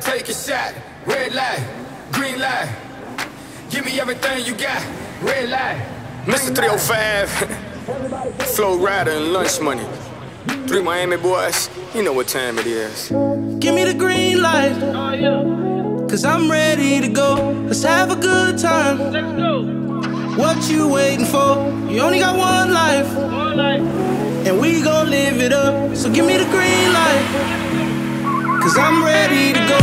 take a shot. Red light, green light. Give me everything you got. Red light. Mr. 305, Flo Rida and Lunch Money. Three Miami boys, you know what time it is. Give me the green light. Oh, Cause I'm ready to go. Let's have a good time. Let's go. What you waiting for? You only got one life. One life. And we gon' live it up. So give me the green light. Cause I'm ready to go.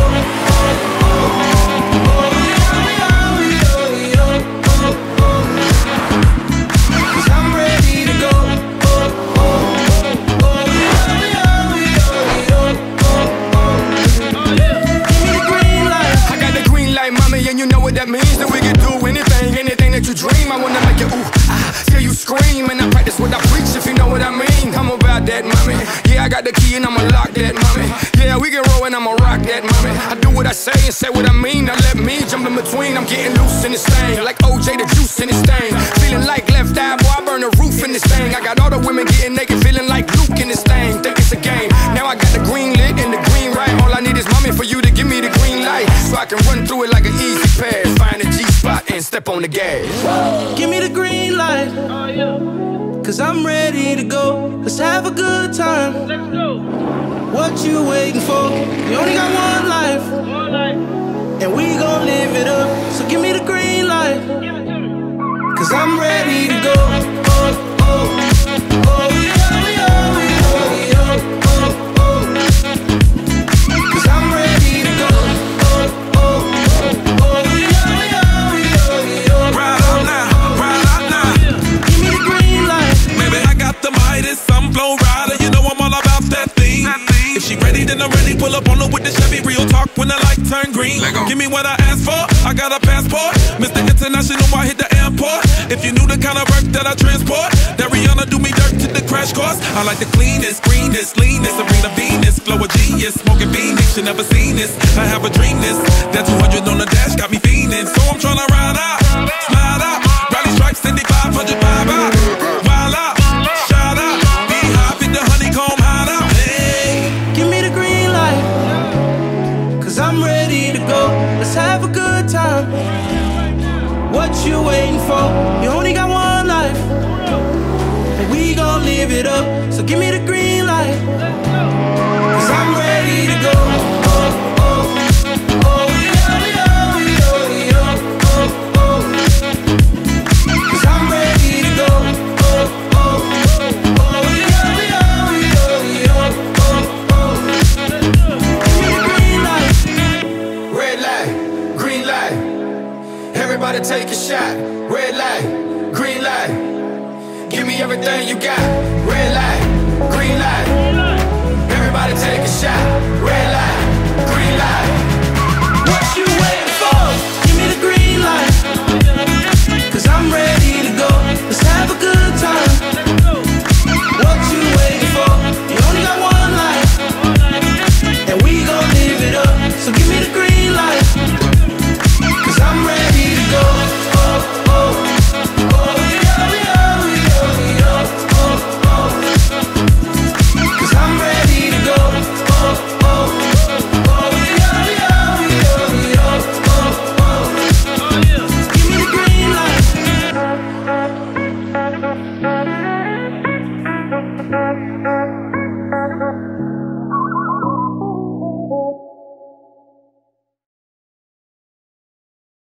And you know what that means. That we can do anything, anything that you dream. I wanna make you ooh, ah, hear you scream, and I practice what I preach, I got the key, and I'ma lock that, mommy. Yeah, we can roll, and I'ma rock that, mommy. I do what I say and say what I mean. Now let me jump in between. I'm getting loose in this thing, like OJ, the juice in this thing. Feeling like left eye, boy, I burn the roof in this thing. I got all the women getting naked, feeling like Luke in this thing. Think it's a game. Now I got the green lit and the green right. All I need is mommy for you to give me the green light, so I can run through it like an E-ZPass. Find a G spot and step on the gas. Give me the green light. Oh yeah. Cause I'm ready to go. Let's have a good time. Let's go. What you waiting for? You only got one life. One life. And we gon' live it up. Pull up on her with the Chevy. Real talk when the light turn green. Give me what I asked for. I got a passport. Mr. International, I hit the airport. If you knew the kind of work that I transport, that Rihanna do me dirt to the crash course. I like the cleanest, greenest, leanest, Serena Venus, flow a genius, smoking Phoenix. You never seen this. I have a dream this. That 200 on the dash got me fiending. So I'm tryna ride out, slide out, rally stripes, 75, 100 vibe have a good time. What you waiting for? You only got one life. And we gon' live it up. So give me the take a shot. Red light, green light. Give me everything you got. Red light, green light. Everybody take a shot.